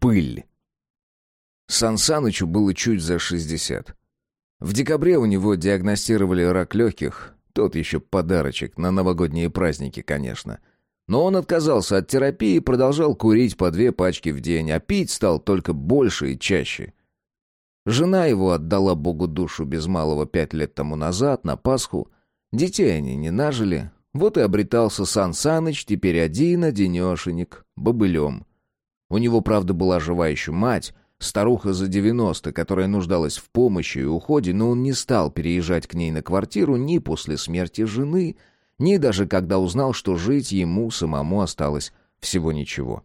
пыль. Сансанычу было чуть за шестьдесят. В декабре у него диагностировали рак легких, тот еще подарочек, на новогодние праздники, конечно. Но он отказался от терапии и продолжал курить по две пачки в день, а пить стал только больше и чаще. Жена его отдала Богу душу без малого пять лет тому назад, на Пасху. Детей они не нажили. Вот и обретался Сан Саныч, теперь один одинешенек, бобылем. У него, правда, была жива еще мать, Старуха за 90, которая нуждалась в помощи и уходе, но он не стал переезжать к ней на квартиру ни после смерти жены, ни даже когда узнал, что жить ему самому осталось всего ничего.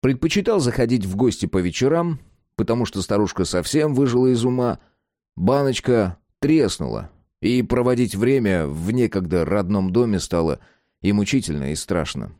Предпочитал заходить в гости по вечерам, потому что старушка совсем выжила из ума. Баночка треснула, и проводить время в некогда родном доме стало и мучительно, и страшно.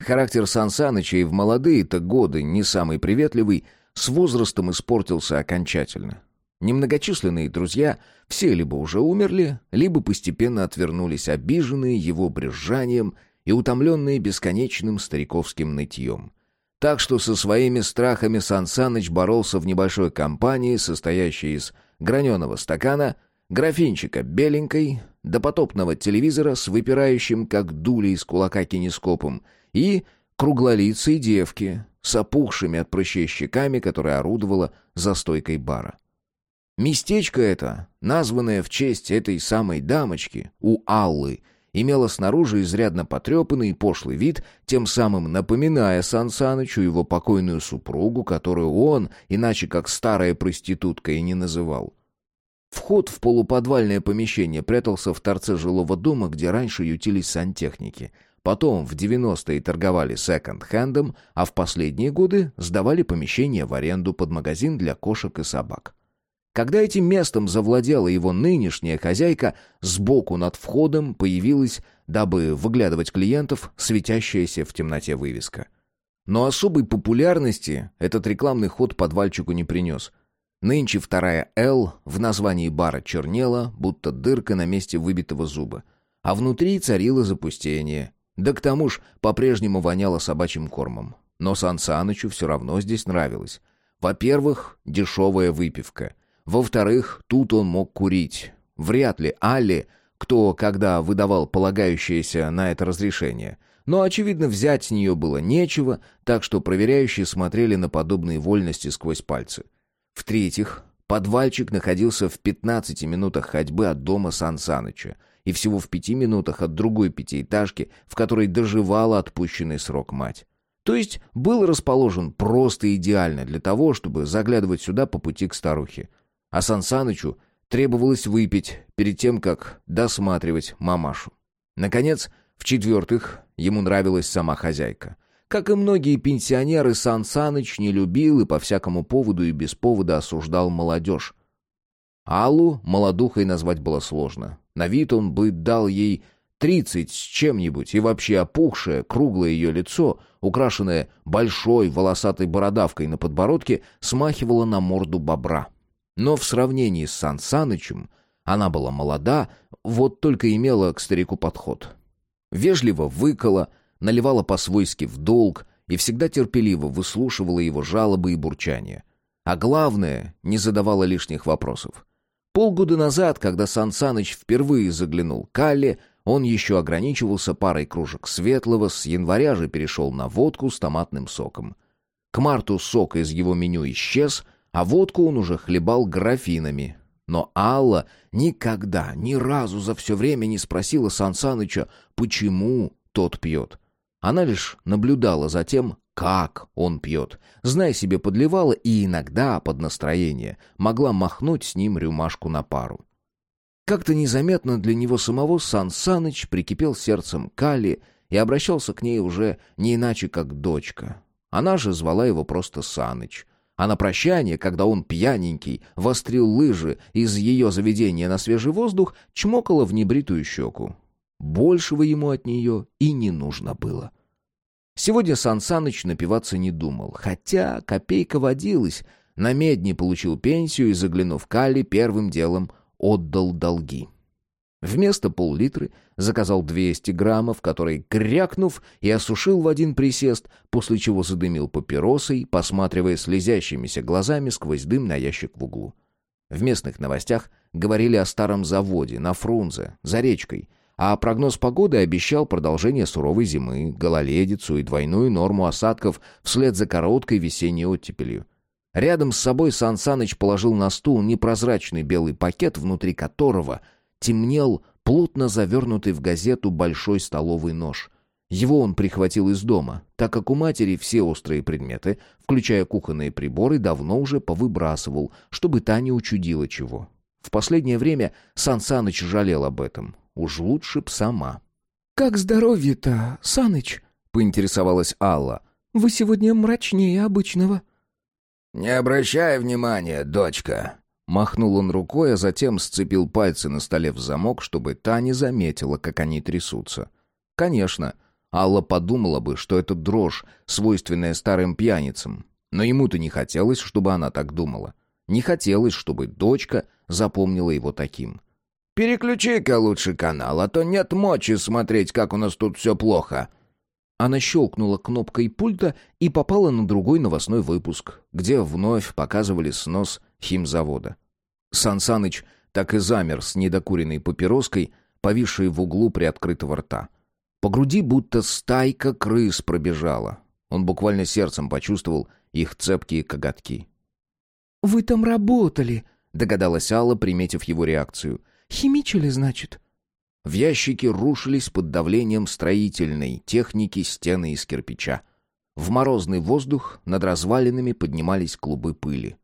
Характер Сан Саныча и в молодые-то годы не самый приветливый — с возрастом испортился окончательно. Немногочисленные друзья все либо уже умерли, либо постепенно отвернулись, обиженные его брюзжанием и утомленные бесконечным стариковским нытьем. Так что со своими страхами Сан Саныч боролся в небольшой компании, состоящей из граненого стакана, графинчика беленькой, допотопного телевизора с выпирающим, как дули из кулака кинескопом, и круглолицей девки, с опухшими от прыщей щеками, которая орудовала за стойкой бара. Местечко это, названное в честь этой самой дамочки, у Аллы, имело снаружи изрядно потрепанный и пошлый вид, тем самым напоминая Сан Санычу его покойную супругу, которую он, иначе как старая проститутка, и не называл. Вход в полуподвальное помещение прятался в торце жилого дома, где раньше ютились сантехники — Потом в 90-е торговали секонд-хендом, а в последние годы сдавали помещение в аренду под магазин для кошек и собак. Когда этим местом завладела его нынешняя хозяйка, сбоку над входом появилась, дабы выглядывать клиентов, светящаяся в темноте вывеска. Но особой популярности этот рекламный ход подвальчику не принес. Нынче вторая «Л» в названии бара чернела, будто дырка на месте выбитого зуба. А внутри царило запустение, да к тому ж по-прежнему воняло собачьим кормом. Но Сан Санычу все равно здесь нравилось. Во-первых, дешевая выпивка. Во-вторых, тут он мог курить. Вряд ли Алли, кто когда выдавал полагающееся на это разрешение. Но, очевидно, взять с нее было нечего, так что проверяющие смотрели на подобные вольности сквозь пальцы. В-третьих, подвальчик находился в 15 минутах ходьбы от дома Сан Саныча — и всего в пяти минутах от другой пятиэтажки, в которой доживала отпущенный срок мать. То есть был расположен просто идеально для того, чтобы заглядывать сюда по пути к старухе. А Сан Санычу требовалось выпить перед тем, как досматривать мамашу. Наконец, в-четвертых, ему нравилась сама хозяйка. Как и многие пенсионеры, Сан Саныч не любил и по всякому поводу и без повода осуждал молодежь. Аллу молодухой назвать было сложно. На вид он бы дал ей тридцать с чем-нибудь, и вообще опухшее, круглое ее лицо, украшенное большой волосатой бородавкой на подбородке, смахивало на морду бобра. Но в сравнении с Сан Санычем она была молода, вот только имела к старику подход. Вежливо выкала, наливала по-свойски в долг и всегда терпеливо выслушивала его жалобы и бурчания. А главное, не задавала лишних вопросов. Полгода назад, когда Сан Саныч впервые заглянул к Алле, он еще ограничивался парой кружек светлого, с января же перешел на водку с томатным соком. К марту сок из его меню исчез, а водку он уже хлебал графинами. Но Алла никогда, ни разу за все время не спросила Сан Саныча, почему тот пьет. Она лишь наблюдала за тем, как он пьет. Зная себе, подливала и иногда, под настроение, могла махнуть с ним рюмашку на пару. Как-то незаметно для него самого Сан Саныч прикипел сердцем к Али и обращался к ней уже не иначе, как дочка. Она же звала его просто Саныч. А на прощание, когда он пьяненький, вострил лыжи из ее заведения на свежий воздух, чмокала в небритую щеку. Большего ему от нее и не нужно было. — Сегодня Сан напиваться не думал, хотя копейка водилась. На медне получил пенсию и, заглянув к Али, первым делом отдал долги. Вместо пол-литры заказал 200 граммов, который, крякнув, и осушил в один присест, после чего задымил папиросой, посматривая слезящимися глазами сквозь дым на ящик в углу. В местных новостях говорили о старом заводе на Фрунзе, за речкой, а прогноз погоды обещал продолжение суровой зимы, гололедицу и двойную норму осадков вслед за короткой весенней оттепелью. Рядом с собой Сан Саныч положил на стул непрозрачный белый пакет, внутри которого темнел плотно завернутый в газету большой столовый нож. Его он прихватил из дома, так как у матери все острые предметы, включая кухонные приборы, давно уже повыбрасывал, чтобы та не учудила чего. В последнее время Сан Саныч жалел об этом. Уж лучше б сама. «Как здоровье-то, Саныч?» — поинтересовалась Алла. «Вы сегодня мрачнее обычного». «Не обращай внимания, дочка!» Махнул он рукой, а затем сцепил пальцы на столе в замок, чтобы та не заметила, как они трясутся. Конечно, Алла подумала бы, что это дрожь, свойственная старым пьяницам. Но ему-то не хотелось, чтобы она так думала. Не хотелось, чтобы дочка запомнила его таким. «Переключи-ка лучше канал, а то нет мочи смотреть, как у нас тут все плохо», она щелкнула кнопкой пульта и попала на другой новостной выпуск, где вновь показывали снос химзавода. Сан Саныч так и замер с недокуренной папироской, повисшей в углу приоткрытого рта. По груди будто стайка крыс пробежала. Он буквально сердцем почувствовал их цепкие коготки. «Вы там работали», — догадалась Алла, приметив его реакцию. «Химичили, значит?» В ящики рушились под давлением строительной техники стены из кирпича. В морозный воздух над развалинами поднимались клубы пыли.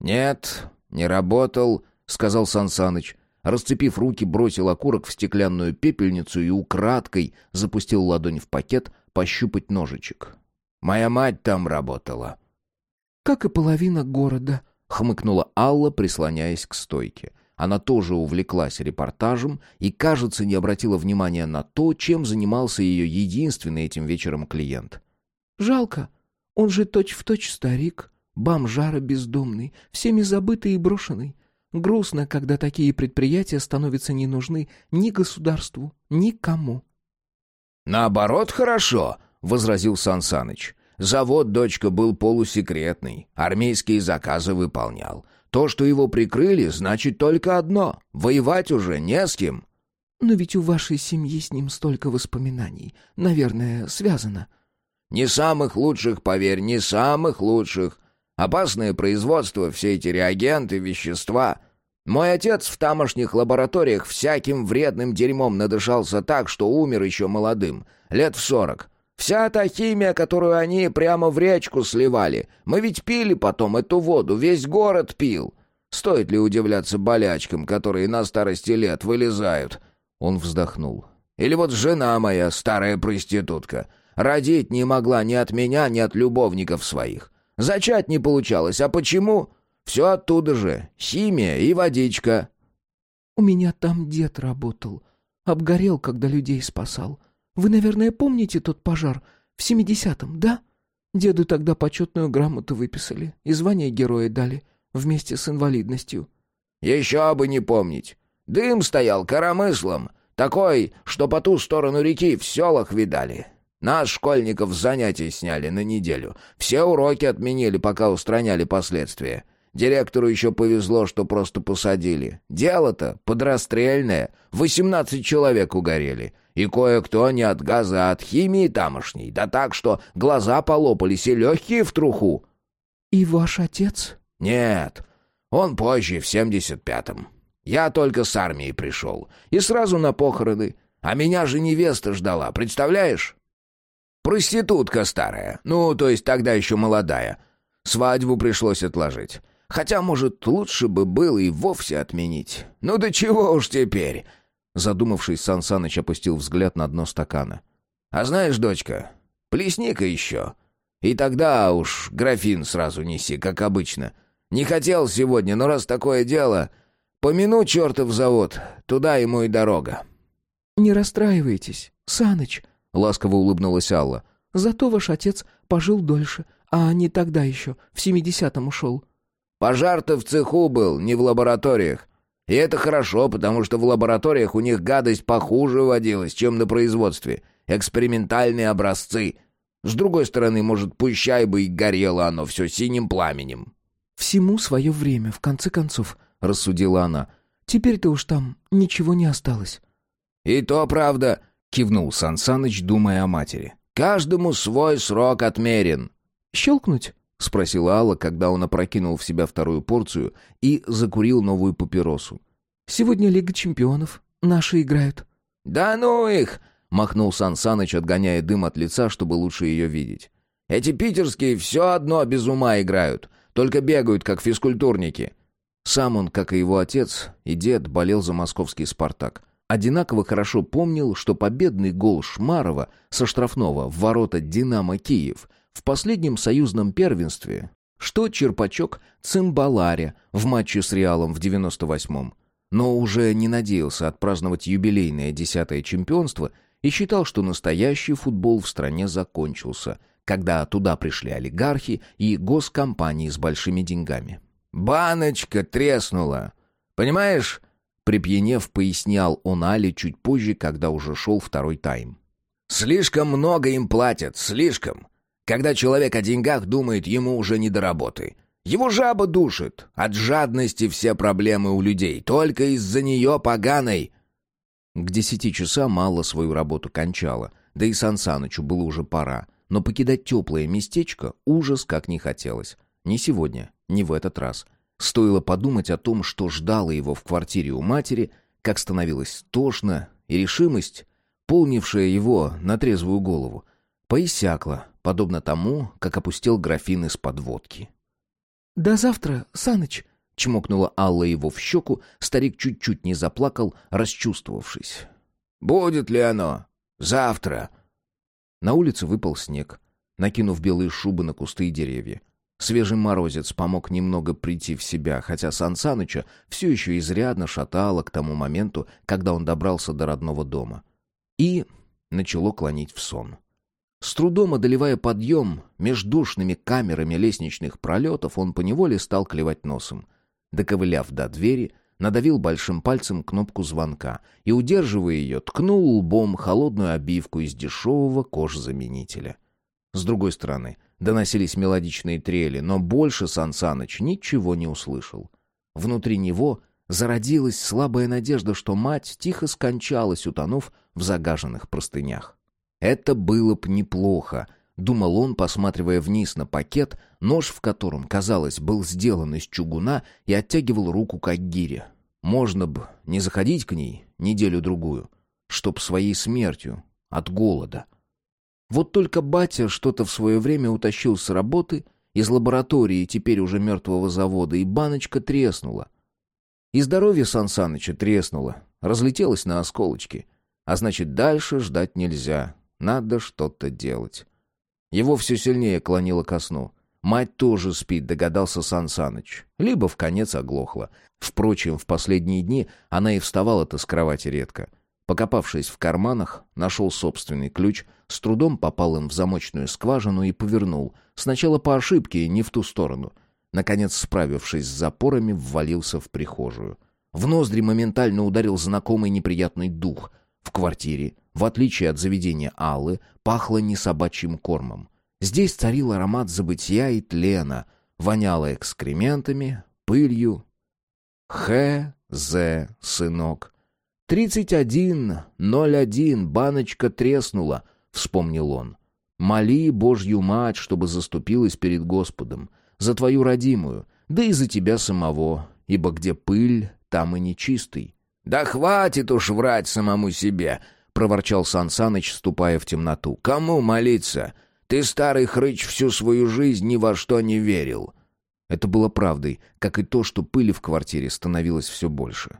«Нет, не работал», — сказал Сансаныч. Расцепив руки, бросил окурок в стеклянную пепельницу и украдкой запустил ладонь в пакет пощупать ножичек. «Моя мать там работала». «Как и половина города», — хмыкнула Алла, прислоняясь к стойке. Она тоже увлеклась репортажем и, кажется, не обратила внимания на то, чем занимался ее единственный этим вечером клиент. «Жалко. Он же точь-в-точь точь старик, бомжара бездомный, всеми забытый и брошенный. Грустно, когда такие предприятия становятся не нужны ни государству, ни кому». «Наоборот, хорошо», — возразил Сан Саныч. «Завод, дочка, был полусекретный, армейские заказы выполнял. То, что его прикрыли, значит только одно — воевать уже не с кем». «Но ведь у вашей семьи с ним столько воспоминаний. Наверное, связано». «Не самых лучших, поверь, не самых лучших. Опасное производство, все эти реагенты, вещества. Мой отец в тамошних лабораториях всяким вредным дерьмом надышался так, что умер еще молодым, лет в сорок. Вся та химия, которую они прямо в речку сливали. Мы ведь пили потом эту воду, весь город пил. Стоит ли удивляться болячкам, которые на старости лет вылезают?» Он вздохнул. «Или вот жена моя, старая проститутка, родить не могла ни от меня, ни от любовников своих. Зачать не получалось. А почему? Все оттуда же. Химия и водичка». «У меня там дед работал. Обгорел, когда людей спасал. Вы, наверное, помните тот пожар в семидесятом, да? Деду тогда почетную грамоту выписали и звание героя дали вместе с инвалидностью». «Еще бы не помнить. Дым стоял коромыслом, такой, что по ту сторону реки в селах видали. Нас, школьников, с занятий сняли на неделю. Все уроки отменили, пока устраняли последствия. Директору еще повезло, что просто посадили. Дело-то подрастрельное. Восемнадцать человек угорели. И кое-кто не от газа, а от химии тамошней. Да так, что глаза полопались и легкие в труху. «И ваш отец?» «Нет, он позже, в семьдесят пятом. Я только с армии пришел. И сразу на похороны. А меня же невеста ждала, представляешь?» «Проститутка старая. Ну, то есть тогда еще молодая. Свадьбу пришлось отложить. Хотя, может, лучше бы было и вовсе отменить. Ну да чего уж теперь?» Задумавшись, Сан Саныч опустил взгляд на дно стакана. «А знаешь, дочка, плесни-ка еще. И тогда уж графин сразу неси, как обычно. Не хотел сегодня, но раз такое дело, помяну чертов завод, туда ему и дорога». «Не расстраивайтесь, Саныч», — ласково улыбнулась Алла. «Зато ваш отец пожил дольше, а не тогда еще, в семидесятом ушел». Пожар-то в цеху был, не в лабораториях. И это хорошо, потому что в лабораториях у них гадость похуже водилась, чем на производстве. Экспериментальные образцы. С другой стороны, может, пущай бы и горело оно все синим пламенем. «Всему свое время, в конце концов», — рассудила она. «Теперь-то уж там ничего не осталось». «И то правда», — кивнул Сансаныч, думая о матери. «Каждому свой срок отмерен». «Щелкнуть?» — спросила Алла, когда он опрокинул в себя вторую порцию и закурил новую папиросу. «Сегодня Лига чемпионов. Наши играют». «Да ну их!» — махнул Сансаныч, отгоняя дым от лица, чтобы лучше ее видеть. «Эти питерские все одно без ума играют, только бегают, как физкультурники». Сам он, как и его отец и дед, болел за московский «Спартак». Одинаково хорошо помнил, что победный гол Шмарова со штрафного в ворота «Динамо Киев» в последнем союзном первенстве, что Черпачок Цимбаларе в матче с Реалом в 98-м, но уже не надеялся отпраздновать юбилейное десятое чемпионство и считал, что настоящий футбол в стране закончился, когда туда пришли олигархи и госкомпании с большими деньгами. «Баночка треснула. Понимаешь?» Припьянев, пояснял он Али чуть позже, когда уже шел второй тайм. «Слишком много им платят, слишком. Когда человек о деньгах думает, ему уже не до работы. Его жаба душит. От жадности все проблемы у людей. Только из-за нее поганой». К десяти часам мало свою работу кончала, да и Сан Санычу было уже пора. Но покидать теплое местечко ужас как не хотелось. Ни сегодня, ни в этот раз. Стоило подумать о том, что ждало его в квартире у матери, как становилось тошно, и решимость, полнившая его на трезвую голову, поиссякла, подобно тому, как опустил графин из-под водки. «До завтра, Саныч!» — чмокнула Алла его в щеку, старик чуть-чуть не заплакал, расчувствовавшись. «Будет ли оно? Завтра!» На улице выпал снег, накинув белые шубы на кусты и деревья. Свежий морозец помог немного прийти в себя, хотя Сан Саныча все еще изрядно шатало к тому моменту, когда он добрался до родного дома. И начало клонить в сон. С трудом одолевая подъем, междушными камерами лестничных пролетов, он поневоле стал клевать носом. Доковыляв до двери, надавил большим пальцем кнопку звонка и, удерживая ее, ткнул лбом холодную обивку из дешевого кожзаменителя. С другой стороны — Доносились мелодичные трели, но больше Сан Саныч ничего не услышал. Внутри него зародилась слабая надежда, что мать тихо скончалась, утонув в загаженных простынях. Это было б неплохо, думал он, посматривая вниз на пакет, нож в котором, казалось, был сделан из чугуна и оттягивал руку к гире. Можно бы не заходить к ней неделю-другую, чтоб своей смертью, от голода. Вот только батя что-то в свое время утащил с работы, из лаборатории теперь уже мертвого завода, и баночка треснула. И здоровье Сан треснуло, разлетелось на осколочки. А значит, дальше ждать нельзя, надо что-то делать. Его все сильнее клонило ко сну. Мать тоже спит, догадался Сан Саныч. Либо в конец оглохла. Впрочем, в последние дни она и вставала-то с кровати редко — Покопавшись в карманах, нашел собственный ключ, с трудом попал им в замочную скважину и повернул. Сначала по ошибке, не в ту сторону. Наконец, справившись с запорами, ввалился в прихожую. В ноздри моментально ударил знакомый неприятный дух. В квартире, в отличие от заведения Аллы, пахло не собачьим кормом. Здесь царил аромат забытия и тлена, воняло экскрементами, пылью. Х.З. сынок. «Тридцать один, ноль один, баночка треснула», — вспомнил он. «Моли Божью мать, чтобы заступилась перед Господом, за твою родимую, да и за тебя самого, ибо где пыль, там и нечистый». «Да хватит уж врать самому себе», — проворчал Сан Саныч, ступая в темноту. «Кому молиться? Ты, старый хрыч, всю свою жизнь ни во что не верил». Это было правдой, как и то, что пыли в квартире становилось все больше.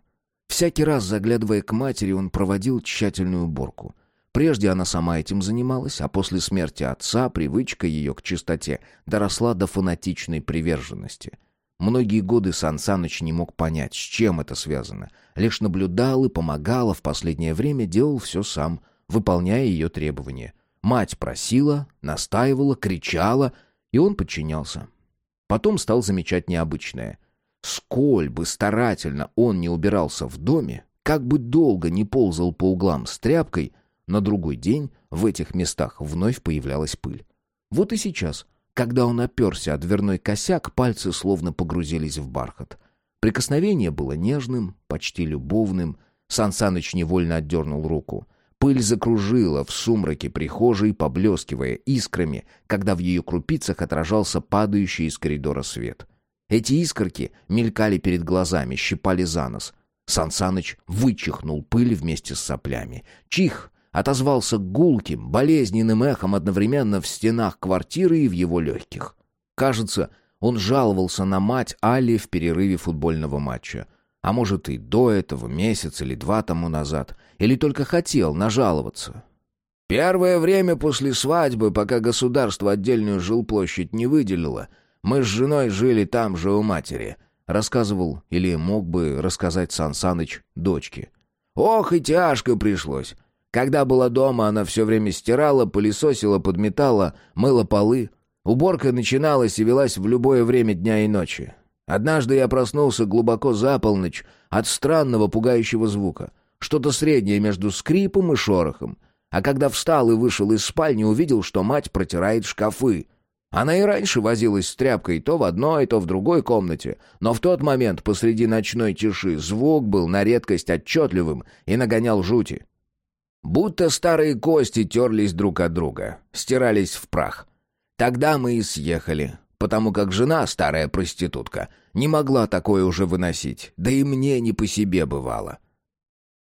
Всякий раз, заглядывая к матери, он проводил тщательную уборку. Прежде она сама этим занималась, а после смерти отца привычка ее к чистоте доросла до фанатичной приверженности. Многие годы Сан Саныч не мог понять, с чем это связано. Лишь наблюдал и помогал, а в последнее время делал все сам, выполняя ее требования. Мать просила, настаивала, кричала, и он подчинялся. Потом стал замечать необычное. Сколь бы старательно он не убирался в доме, как бы долго не ползал по углам с тряпкой, на другой день в этих местах вновь появлялась пыль. Вот и сейчас, когда он оперся о дверной косяк, пальцы словно погрузились в бархат. Прикосновение было нежным, почти любовным. Сан Саныч невольно отдернул руку. Пыль закружила в сумраке прихожей, поблескивая искрами, когда в ее крупицах отражался падающий из коридора свет. Эти искорки мелькали перед глазами, щипали за нос. Сан Саныч вычихнул пыль вместе с соплями. Чих отозвался гулким, болезненным эхом одновременно в стенах квартиры и в его легких. Кажется, он жаловался на мать Али в перерыве футбольного матча. А может и до этого, месяц или два тому назад. Или только хотел нажаловаться. Первое время после свадьбы, пока государство отдельную жилплощадь не выделило, мы с женой жили там же у матери, рассказывал или мог бы рассказать Сан Саныч дочке. Ох, и тяжко пришлось. Когда была дома, она все время стирала, пылесосила, подметала, мыла полы. Уборка начиналась и велась в любое время дня и ночи. Однажды я проснулся глубоко за полночь от странного пугающего звука. Что-то среднее между скрипом и шорохом. А когда встал и вышел из спальни, увидел, что мать протирает шкафы. Она и раньше возилась с тряпкой то в одной, то в другой комнате, но в тот момент посреди ночной тиши звук был на редкость отчетливым и нагонял жути. Будто старые кости терлись друг от друга, стирались в прах. Тогда мы и съехали, потому как жена, старая проститутка, не могла такое уже выносить, да и мне не по себе бывало.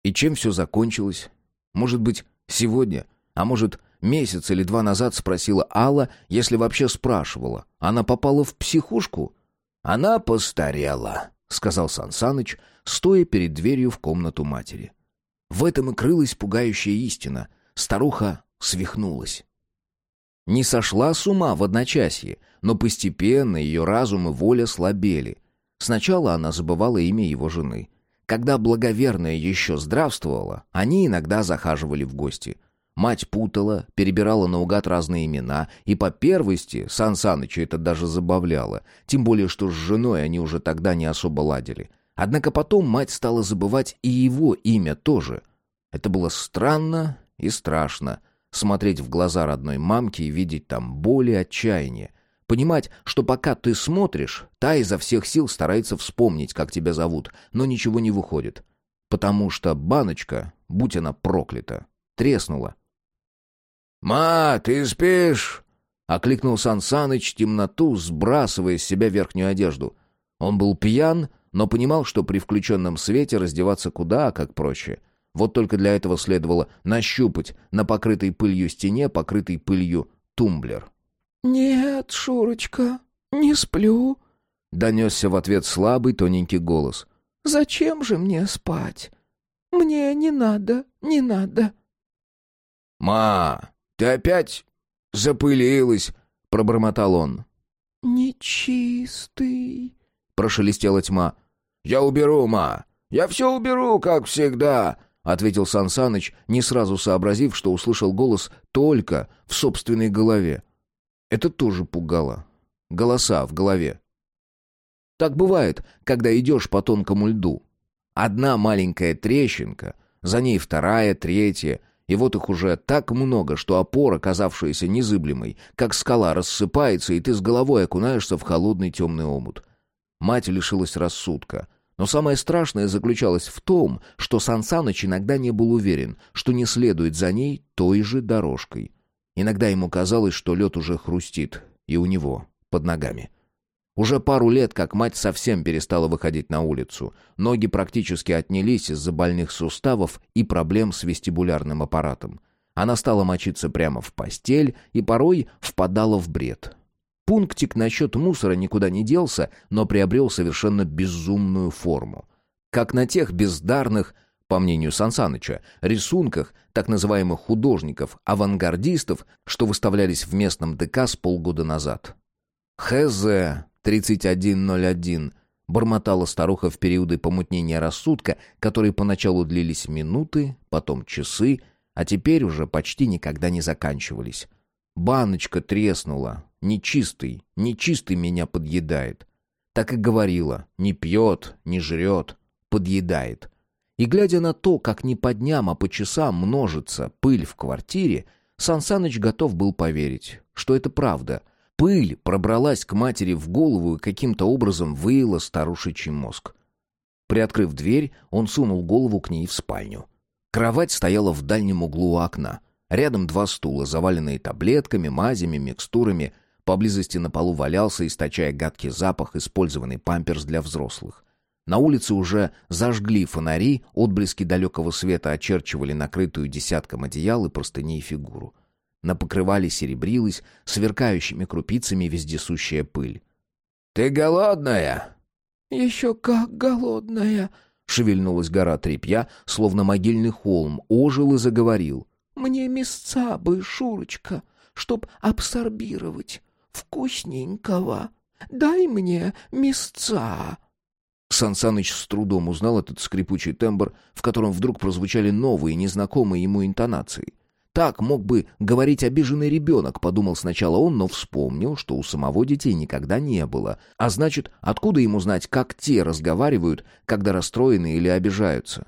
И чем все закончилось? Может быть, сегодня, а может, месяц или два назад спросила Алла, если вообще спрашивала. Она попала в психушку? Она постарела, сказал Сансаныч, стоя перед дверью в комнату матери. В этом и крылась пугающая истина. Старуха свихнулась. Не сошла с ума в одночасье, но постепенно ее разум и воля слабели. Сначала она забывала имя его жены. Когда благоверная еще здравствовала, они иногда захаживали в гости. Мать путала, перебирала наугад разные имена, и по первости Сан Саныча это даже забавляло, тем более что с женой они уже тогда не особо ладили. Однако потом мать стала забывать и его имя тоже. Это было странно и страшно. Смотреть в глаза родной мамки и видеть там боль и отчаяние. Понимать, что пока ты смотришь, та изо всех сил старается вспомнить, как тебя зовут, но ничего не выходит. Потому что баночка, будь она проклята, треснула. «Ма, ты спишь?» — окликнул Сан Саныч темноту, сбрасывая с себя верхнюю одежду. Он был пьян, но понимал, что при включенном свете раздеваться куда как проще. Вот только для этого следовало нащупать на покрытой пылью стене покрытый пылью тумблер. «Нет, Шурочка, не сплю», — донесся в ответ слабый тоненький голос. «Зачем же мне спать? Мне не надо, не надо». «Ма, ты опять запылилась», — пробормотал он. «Нечистый», прошелестела тьма. «Я уберу, ма! Я все уберу, как всегда!» — ответил Сансаныч, не сразу сообразив, что услышал голос только в собственной голове. Это тоже пугало. Голоса в голове. Так бывает, когда идешь по тонкому льду. Одна маленькая трещинка, за ней вторая, третья, и вот их уже так много, что опора, казавшаяся незыблемой, как скала, рассыпается, и ты с головой окунаешься в холодный темный омут. Мать лишилась рассудка. Но самое страшное заключалось в том, что Сансаныч иногда не был уверен, что не следует за ней той же дорожкой. Иногда ему казалось, что лед уже хрустит, и у него, под ногами. Уже пару лет, как мать совсем перестала выходить на улицу. Ноги практически отнялись из-за больных суставов и проблем с вестибулярным аппаратом. Она стала мочиться прямо в постель и порой впадала в бред. Пунктик насчет мусора никуда не делся, но приобрел совершенно безумную форму. Как на тех бездарных, по мнению Сансаныча, рисунках так называемых художников-авангардистов, что выставлялись в местном ДК с полгода назад. «ХЗ 3101», бормотала старуха в периоды помутнения рассудка, которые поначалу длились минуты, потом часы, а теперь уже почти никогда не заканчивались. Баночка треснула, Нечистый, нечистый меня подъедает. Так и говорила, не пьет, не жрет, подъедает. И глядя на то, как не по дням, а по часам множится пыль в квартире, Сансаныч готов был поверить, что это правда. Пыль пробралась к матери в голову и каким-то образом выила старушечий мозг. Приоткрыв дверь, он сунул голову к ней в спальню. Кровать стояла в дальнем углу окна. Рядом два стула, заваленные таблетками, мазями, микстурами. Поблизости на полу валялся, источая гадкий запах, использованный памперс для взрослых. На улице уже зажгли фонари, отблески далекого света очерчивали накрытую десятком одеял и простыней фигуру. На покрывале серебрилась, сверкающими крупицами вездесущая пыль. «Ты голодная?» «Еще как голодная!» Шевельнулась гора тряпья, словно могильный холм, ожил и заговорил. «Мне мясца бы, Шурочка, чтоб абсорбировать. Вкусненького. Дай мне мясца!» Сансаныч с трудом узнал этот скрипучий тембр, в котором вдруг прозвучали новые, незнакомые ему интонации. Так мог бы говорить обиженный ребенок, подумал сначала он, но вспомнил, что у самого детей никогда не было. А значит, откуда ему знать, как те разговаривают, когда расстроены или обижаются?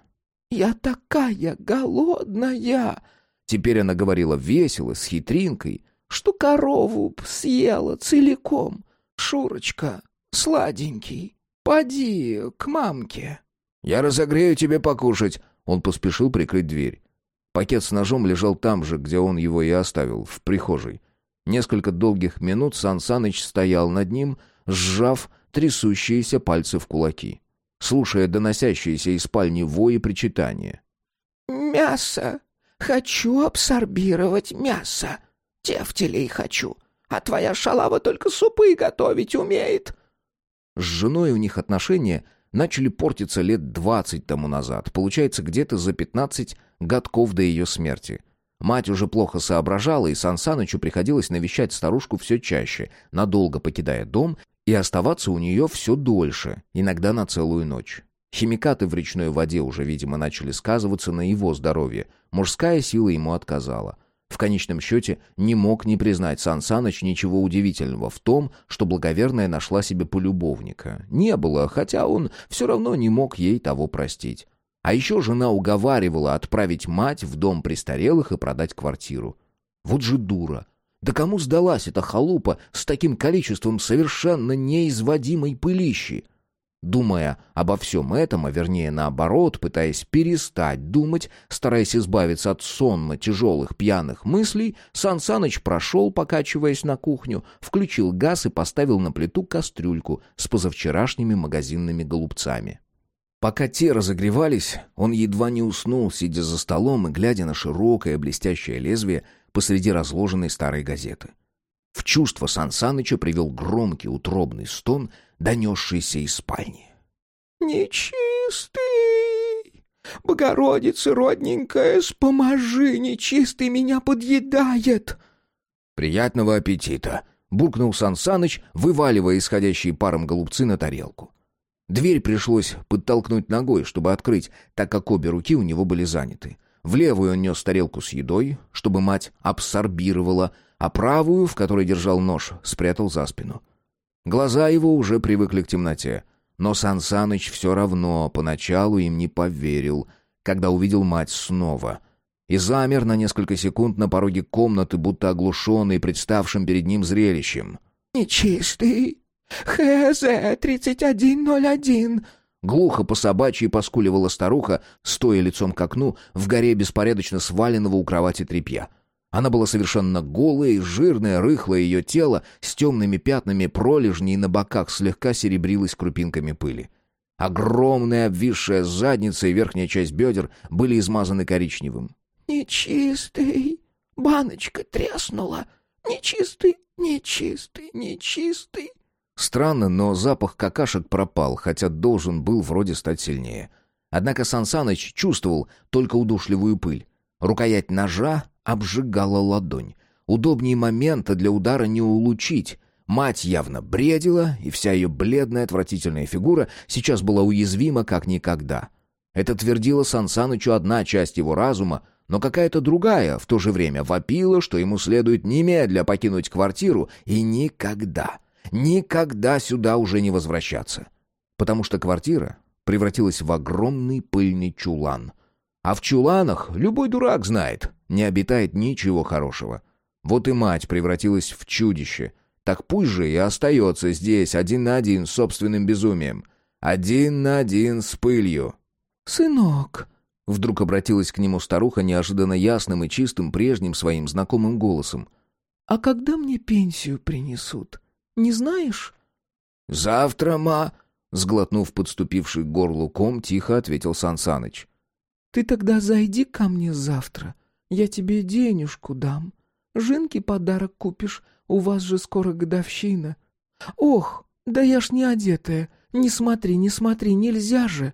«Я такая голодная!» Теперь она говорила весело, с хитринкой, что корову съела целиком. Шурочка, сладенький, поди к мамке. «Я разогрею тебе покушать», — он поспешил прикрыть дверь. Пакет с ножом лежал там же, где он его и оставил, в прихожей. Несколько долгих минут Сан Саныч стоял над ним, сжав трясущиеся пальцы в кулаки, слушая доносящиеся из спальни вои причитания. «Мясо! Хочу абсорбировать мясо! Тефтелей хочу! А твоя шалава только супы готовить умеет!» С женой у них отношения начали портиться лет двадцать тому назад, получается, где-то за пятнадцать годков до ее смерти. Мать уже плохо соображала, и Сан Санычу приходилось навещать старушку все чаще, надолго покидая дом и оставаться у нее все дольше, иногда на целую ночь. Химикаты в речной воде уже, видимо, начали сказываться на его здоровье. Мужская сила ему отказала. В конечном счете не мог не признать Сан Саныч ничего удивительного в том, что благоверная нашла себе полюбовника. Не было, хотя он все равно не мог ей того простить. А еще жена уговаривала отправить мать в дом престарелых и продать квартиру. Вот же дура. Да кому сдалась эта халупа с таким количеством совершенно неизводимой пылищи? Думая обо всем этом, а вернее наоборот, пытаясь перестать думать, стараясь избавиться от сонма тяжелых пьяных мыслей, Сан Саныч прошел, покачиваясь на кухню, включил газ и поставил на плиту кастрюльку с позавчерашними магазинными голубцами. Пока те разогревались, он едва не уснул, сидя за столом и глядя на широкое блестящее лезвие посреди разложенной старой газеты. В чувство Сан Саныча привел громкий утробный стон, донесшийся из спальни. «Нечистый! Богородица родненькая, споможи, нечистый меня подъедает!» «Приятного аппетита!» — буркнул Сан Саныч, вываливая исходящие паром голубцы на тарелку. Дверь пришлось подтолкнуть ногой, чтобы открыть, так как обе руки у него были заняты. В левую он нес тарелку с едой, чтобы мать абсорбировала, а правую, в которой держал нож, спрятал за спину. Глаза его уже привыкли к темноте, но Сан Саныч все равно поначалу им не поверил, когда увидел мать снова. И замер на несколько секунд на пороге комнаты, будто оглушенный представшим перед ним зрелищем. «Нечистый!» «ХЗ-3101!» Глухо по собачьи поскуливала старуха, стоя лицом к окну, в горе беспорядочно сваленного у кровати тряпья. Она была совершенно голая и жирная, рыхлое ее тело с темными пятнами пролежней на боках слегка серебрилось крупинками пыли. Огромная обвисшая задница и верхняя часть бедер были измазаны коричневым. «Нечистый! Баночка треснула! Нечистый, нечистый, нечистый!» Странно, но запах какашек пропал, хотя должен был вроде стать сильнее. Однако Сан Саныч чувствовал только удушливую пыль. Рукоять ножа обжигала ладонь. Удобнее момента для удара не улучить. Мать явно бредила, и вся ее бледная отвратительная фигура сейчас была уязвима как никогда. Это твердила Сан Санычу одна часть его разума, но какая-то другая в то же время вопила, что ему следует немедля покинуть квартиру и никогда — никогда сюда уже не возвращаться. Потому что квартира превратилась в огромный пыльный чулан. А в чуланах, любой дурак знает, не обитает ничего хорошего. Вот и мать превратилась в чудище. Так пусть же и остается здесь один на один с собственным безумием. Один на один с пылью. «Сынок», — вдруг обратилась к нему старуха неожиданно ясным и чистым прежним своим знакомым голосом. «а когда мне пенсию принесут? Не знаешь?» «Завтра, ма...» — сглотнув подступивший к горлу ком, тихо ответил Сансаныч. «Ты тогда зайди ко мне завтра. Я тебе денежку дам. Жинке подарок купишь, у вас же скоро годовщина. Ох, да я ж не одетая. Не смотри, не смотри, нельзя же!»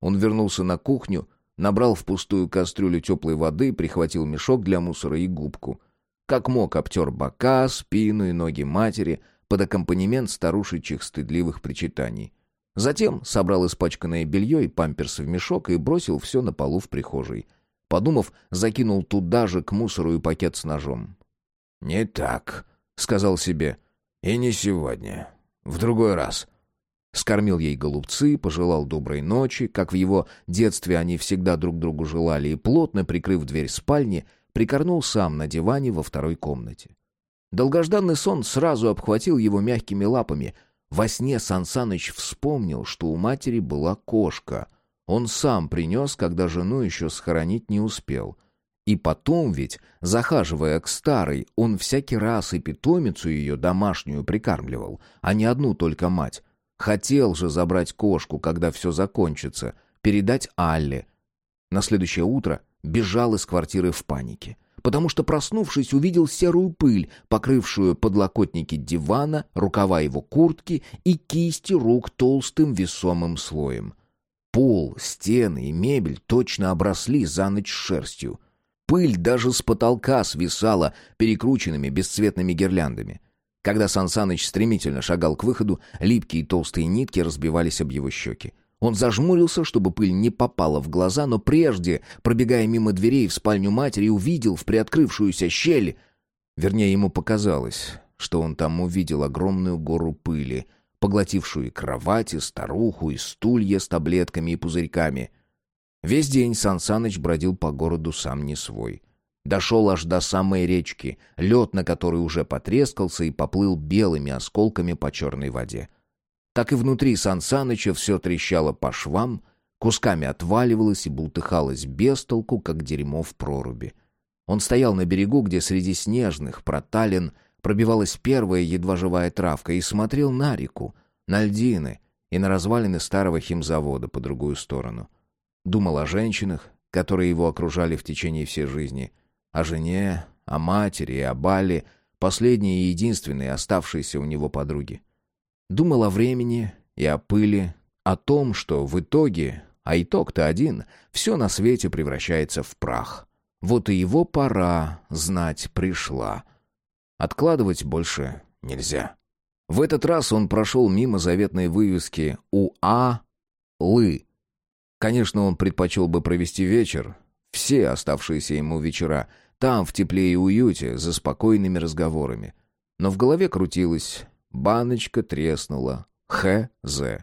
Он вернулся на кухню, набрал в пустую кастрюлю теплой воды, прихватил мешок для мусора и губку. Как мог, обтер бока, спину и ноги матери под аккомпанемент старушечьих стыдливых причитаний. Затем собрал испачканное белье и памперсы в мешок и бросил все на полу в прихожей. Подумав, закинул туда же к мусору и пакет с ножом. «Не так», — сказал себе. «И не сегодня. В другой раз». Скормил ей голубцы, пожелал доброй ночи, как в его детстве они всегда друг другу желали, и, плотно прикрыв дверь спальни, прикорнул сам на диване во второй комнате. Долгожданный сон сразу обхватил его мягкими лапами. Во сне Сансаныч вспомнил, что у матери была кошка. Он сам принес, когда жену еще схоронить не успел. И потом ведь, захаживая к старой, он всякий раз и питомицу ее домашнюю прикармливал, а не одну только мать. Хотел же забрать кошку, когда все закончится, передать Алле. На следующее утро бежал из квартиры в панике, потому что, проснувшись, увидел серую пыль, покрывшую подлокотники дивана, рукава его куртки и кисти рук толстым весомым слоем. Пол, стены и мебель точно обросли за ночь шерстью. Пыль даже с потолка свисала перекрученными бесцветными гирляндами. Когда Сансаныч стремительно шагал к выходу, липкие толстые нитки разбивались об его щеки. Он зажмурился, чтобы пыль не попала в глаза, но прежде, пробегая мимо дверей в спальню матери, увидел в приоткрывшуюся щель... Вернее, ему показалось, что он там увидел огромную гору пыли, поглотившую и кровать, и старуху, и стулья с таблетками и пузырьками. Весь день Сансаныч бродил по городу сам не свой. Дошел аж до самой речки, лед на которой уже потрескался и поплыл белыми осколками по черной воде. Так и внутри Сан Саныча все трещало по швам, кусками отваливалось и бултыхалось без толку, как дерьмо в проруби. Он стоял на берегу, где среди снежных проталин пробивалась первая едва живая травка, и смотрел на реку, на льдины и на развалины старого химзавода по другую сторону. Думал о женщинах, которые его окружали в течение всей жизни — о жене, о матери и о Бале, последней и единственной оставшейся у него подруги. Думал о времени и о пыли, о том, что в итоге, а итог-то один, все на свете превращается в прах. Вот и его пора знать пришла. Откладывать больше нельзя. В этот раз он прошел мимо заветной вывески «УА Лы». Конечно, он предпочел бы провести вечер, все оставшиеся ему вечера, там, в тепле и уюте, за спокойными разговорами. Но в голове крутилось, баночка треснула, Х.З.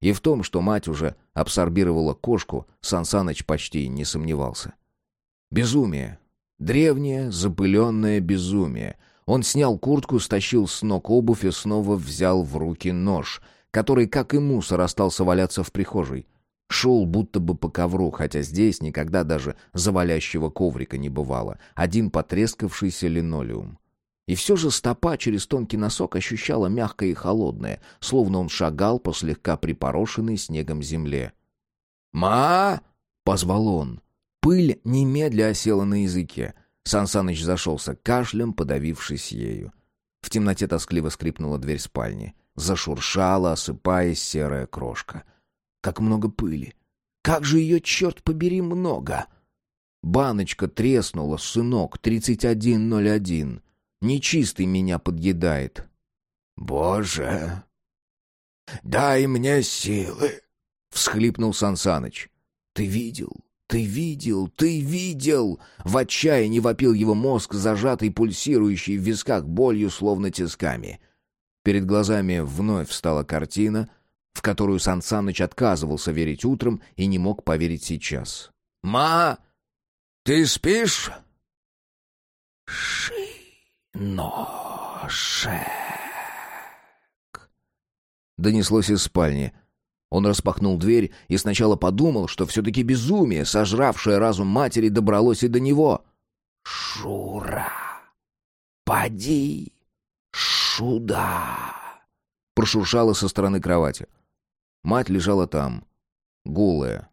И в том, что мать уже абсорбировала кошку, Сансаныч почти не сомневался. Безумие. Древнее, запыленное безумие. Он снял куртку, стащил с ног обувь и снова взял в руки нож, который, как и мусор, остался валяться в прихожей. Шел будто бы по ковру, хотя здесь никогда даже завалящего коврика не бывало. Один потрескавшийся линолеум. И все же стопа через тонкий носок ощущала мягкое и холодное, словно он шагал по слегка припорошенной снегом земле. «Ма!» — позвал он. Пыль немедля осела на языке. Сансаныч зашелся кашлем, подавившись ею. В темноте тоскливо скрипнула дверь спальни. Зашуршала, осыпаясь серая крошка — как много пыли! Как же ее, черт побери, много! Баночка треснула, сынок, тридцать один ноль один. Нечистый меня подъедает. «Боже, дай мне силы!» — всхлипнул Сансаныч. «Ты видел? Ты видел? Ты видел?» В отчаянии вопил его мозг, зажатый, пульсирующий в висках болью, словно тисками. Перед глазами вновь встала картина, в которую Сан Саныч отказывался верить утром и не мог поверить сейчас. «Ма, ты спишь?» «Шиношек!» Донеслось из спальни. Он распахнул дверь и сначала подумал, что все-таки безумие, сожравшее разум матери, добралось и до него. «Шура! Поди! Шуда!» Прошуршало со стороны кровати. Мать лежала там, голая.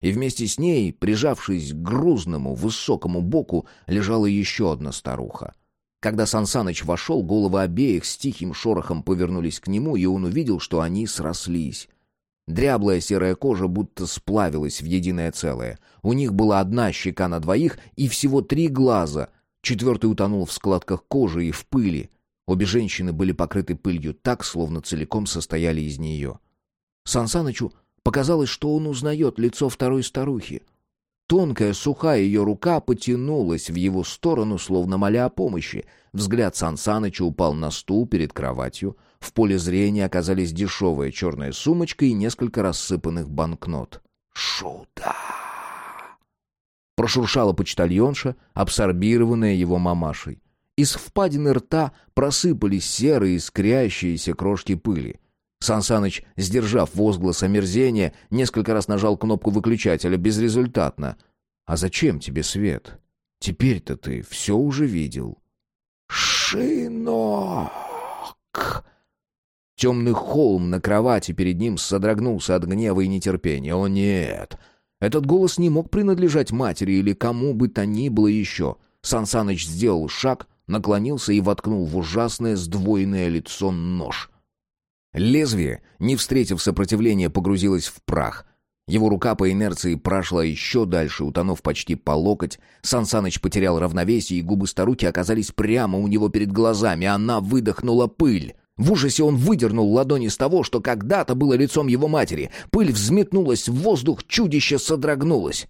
И вместе с ней, прижавшись к грузному, высокому боку, лежала еще одна старуха. Когда Сансаныч вошел, головы обеих с тихим шорохом повернулись к нему, и он увидел, что они срослись. Дряблая серая кожа будто сплавилась в единое целое. У них была одна щека на двоих и всего три глаза. Четвертый утонул в складках кожи и в пыли. Обе женщины были покрыты пылью так, словно целиком состояли из нее. Сансанычу показалось, что он узнает лицо второй старухи. Тонкая, сухая ее рука потянулась в его сторону, словно моля о помощи. Взгляд Сансаныча упал на стул перед кроватью. В поле зрения оказались дешевая черная сумочка и несколько рассыпанных банкнот. «Шуда!» Прошуршала почтальонша, абсорбированная его мамашей. Из впадины рта просыпались серые искрящиеся крошки пыли. Сансаныч, сдержав возглас омерзения, несколько раз нажал кнопку выключателя безрезультатно. «А зачем тебе свет? Теперь-то ты все уже видел». «Шинок!» Темный холм на кровати перед ним содрогнулся от гнева и нетерпения. «О нет!» Этот голос не мог принадлежать матери или кому бы то ни было еще. Сансаныч сделал шаг, наклонился и воткнул в ужасное сдвоенное лицо нож — Лезвие, не встретив сопротивления, погрузилось в прах. Его рука по инерции прошла еще дальше, утонув почти по локоть. Сансаныч потерял равновесие, и губы старухи оказались прямо у него перед глазами. Она выдохнула пыль. В ужасе он выдернул ладони с того, что когда-то было лицом его матери. Пыль взметнулась в воздух, чудище содрогнулось.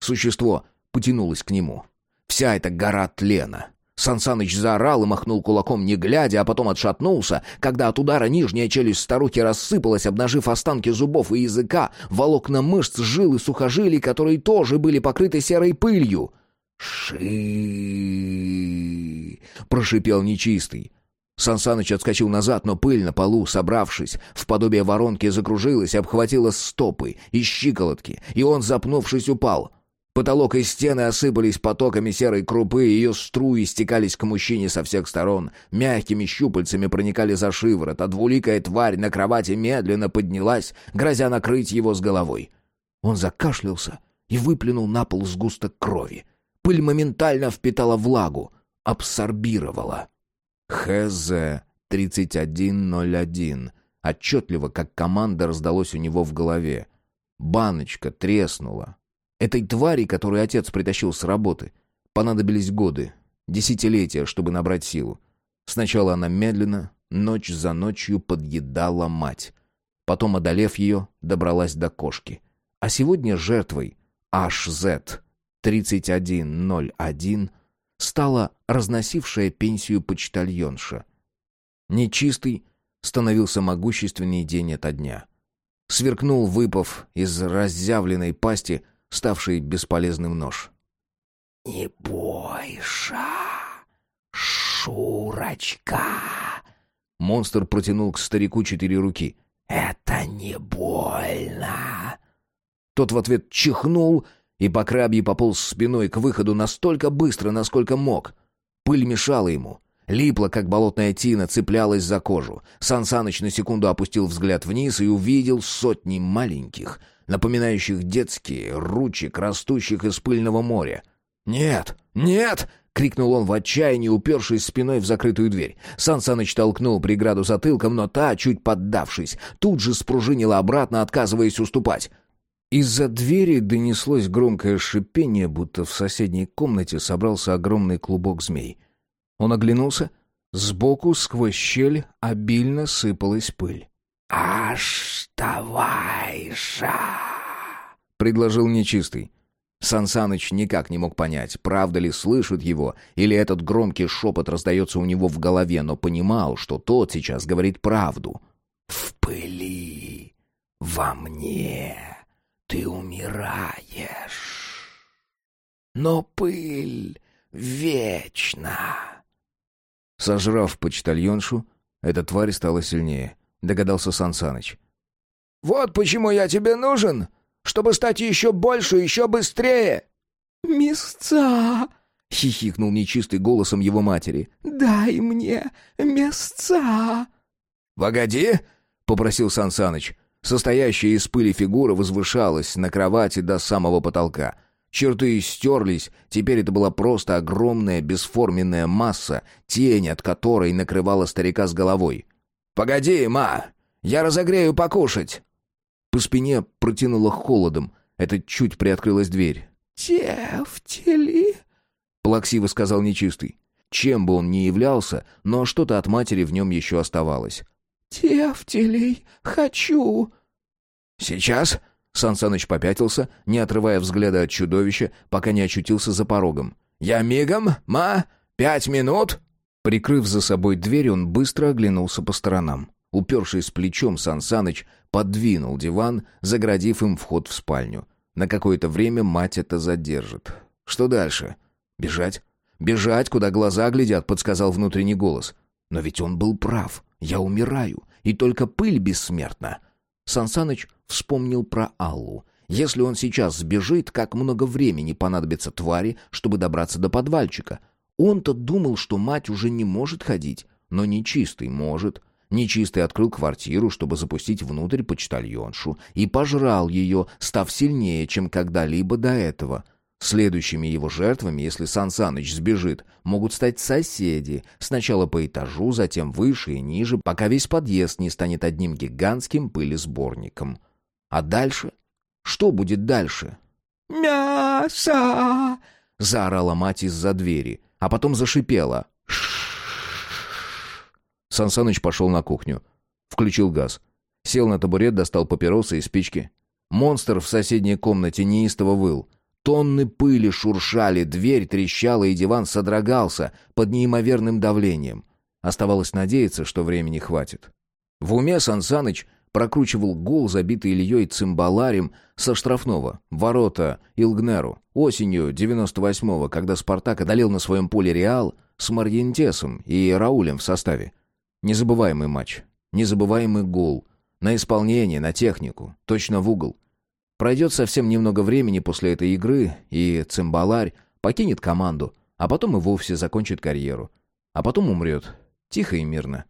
Существо потянулось к нему. Вся эта гора тлена, Сансаныч заорал и махнул кулаком, не глядя, а потом отшатнулся, когда от удара нижняя челюсть старухи рассыпалась, обнажив останки зубов и языка, волокна мышц, жил и сухожилий, которые тоже были покрыты серой пылью. «Ши!» — прошипел нечистый. Сансаныч отскочил назад, но пыль на полу, собравшись, в подобие воронки закружилась, обхватила стопы и щиколотки, и он, запнувшись, упал. Потолок и стены осыпались потоками серой крупы, ее струи стекались к мужчине со всех сторон, мягкими щупальцами проникали за шиворот, а двуликая тварь на кровати медленно поднялась, грозя накрыть его с головой. Он закашлялся и выплюнул на пол сгусток крови. Пыль моментально впитала влагу, абсорбировала. ХЗ-3101. Отчетливо, как команда раздалось у него в голове. Баночка треснула, Этой твари, которую отец притащил с работы, понадобились годы, десятилетия, чтобы набрать силу. Сначала она медленно, ночь за ночью подъедала мать. Потом, одолев ее, добралась до кошки. А сегодня жертвой HZ-3101 стала разносившая пенсию почтальонша. Нечистый становился могущественней день ото дня. Сверкнул, выпав из разъявленной пасти — ставший бесполезным нож. «Не бойся, Шурочка!» Монстр протянул к старику четыре руки. «Это не больно!» Тот в ответ чихнул и по крабье пополз спиной к выходу настолько быстро, насколько мог. Пыль мешала ему. Липла, как болотная тина, цеплялась за кожу. Сан Саныч на секунду опустил взгляд вниз и увидел сотни маленьких, напоминающих детские, ручек, растущих из пыльного моря. «Нет! Нет!» — крикнул он в отчаянии, упершись спиной в закрытую дверь. Сан Саныч толкнул преграду затылком, но та, чуть поддавшись, тут же спружинила обратно, отказываясь уступать. Из-за двери донеслось громкое шипение, будто в соседней комнате собрался огромный клубок змей. Он оглянулся. Сбоку, сквозь щель, обильно сыпалась пыль. «Аж давай же!» — предложил нечистый. Сансаныч никак не мог понять, правда ли слышит его, или этот громкий шепот раздается у него в голове, но понимал, что тот сейчас говорит правду. «В пыли, во мне ты умираешь, но пыль вечна». Сожрав почтальоншу, эта тварь стала сильнее, догадался Сансаныч. «Вот почему я тебе нужен, чтобы стать еще больше, еще быстрее!» «Места!» — хихикнул нечистый голосом его матери. «Дай мне места!» «Погоди!» — попросил Сансаныч. Состоящая из пыли фигура возвышалась на кровати до самого потолка. Черты стерлись, теперь это была просто огромная бесформенная масса, тень от которой накрывала старика с головой. «Погоди, ма! Я разогрею покушать!» По спине протянуло холодом. Это чуть приоткрылась дверь. «Тефтели?» — плаксиво сказал нечистый. Чем бы он ни являлся, но что-то от матери в нем еще оставалось. «Тефтелей хочу!» «Сейчас?» — Сансаныч попятился, не отрывая взгляда от чудовища, пока не очутился за порогом. «Я мигом, ма? Пять минут?» Прикрыв за собой дверь, он быстро оглянулся по сторонам. Упершись плечом, Сансаныч подвинул диван, заградив им вход в спальню. На какое-то время мать это задержит. Что дальше? Бежать? Бежать, куда глаза глядят, подсказал внутренний голос. Но ведь он был прав. Я умираю, и только пыль бессмертна. Сансаныч вспомнил про Аллу. Если он сейчас сбежит, как много времени понадобится твари, чтобы добраться до подвальчика? Он-то думал, что мать уже не может ходить, но нечистый может. Нечистый открыл квартиру, чтобы запустить внутрь почтальоншу, и пожрал ее, став сильнее, чем когда-либо до этого. Следующими его жертвами, если Сан Саныч сбежит, могут стать соседи, сначала по этажу, затем выше и ниже, пока весь подъезд не станет одним гигантским пылесборником. А дальше? Что будет дальше? «Мясо!» — заорала мать из-за двери, а потом зашипела. Сансаныч пошел на кухню. Включил газ. Сел на табурет, достал папиросы и спички. Монстр в соседней комнате неистово выл. Тонны пыли шуршали, дверь трещала, и диван содрогался под неимоверным давлением. Оставалось надеяться, что времени хватит. В уме Сансаныч прокручивал гол, забитый Ильей цимбаларем со штрафного, ворота Илгнеру, осенью 98-го, когда «Спартак» одолел на своем поле «Реал» с Марьентесом и Раулем в составе. Незабываемый матч. Незабываемый гол. На исполнение, на технику. Точно в угол. Пройдет совсем немного времени после этой игры, и цимбаларь покинет команду, а потом и вовсе закончит карьеру. А потом умрет. Тихо и мирно.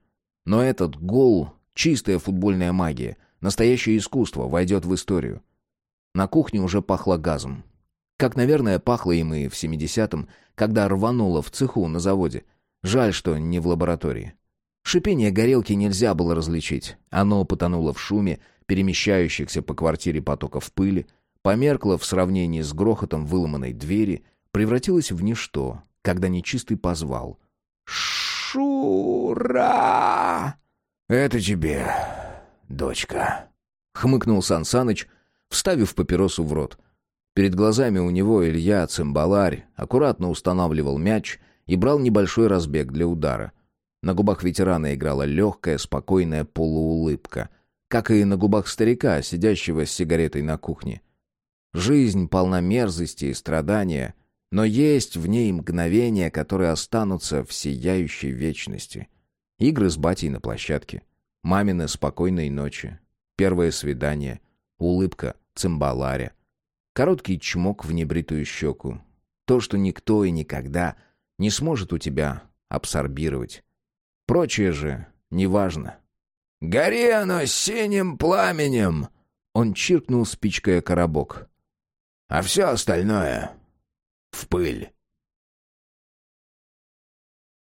Но этот гол — чистая футбольная магия, настоящее искусство, войдет в историю. На кухне уже пахло газом. Как, наверное, пахло им и в 70-м, когда рвануло в цеху на заводе. Жаль, что не в лаборатории. Шипение горелки нельзя было различить. Оно потонуло в шуме, перемещающихся по квартире потоков пыли, померкло в сравнении с грохотом выломанной двери, превратилось в ничто, когда нечистый позвал. «Шура!» «Это тебе, дочка», — хмыкнул Сансаныч, вставив папиросу в рот. Перед глазами у него Илья, цимбаларь, аккуратно устанавливал мяч и брал небольшой разбег для удара. На губах ветерана играла легкая, спокойная полуулыбка, как и на губах старика, сидящего с сигаретой на кухне. Жизнь полна мерзости и страдания, но есть в ней мгновения, которые останутся в сияющей вечности. Игры с батей на площадке, мамины спокойной ночи, первое свидание, улыбка цимбаларя, короткий чмок в небритую щеку. То, что никто и никогда не сможет у тебя абсорбировать. Прочее же неважно. «Гори оно синим пламенем!» Он чиркнул спичкой о коробок. «А все остальное — в пыль».